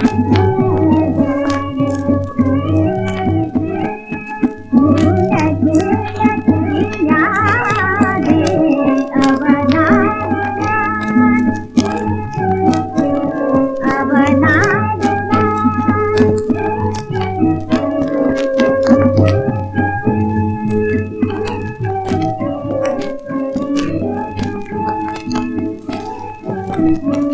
Thank mm -hmm. you.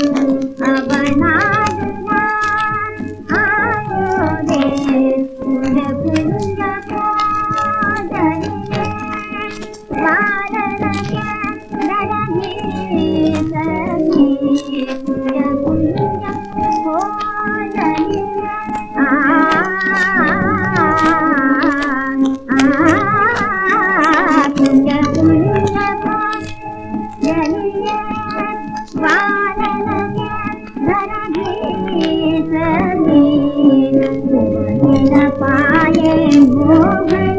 Moving.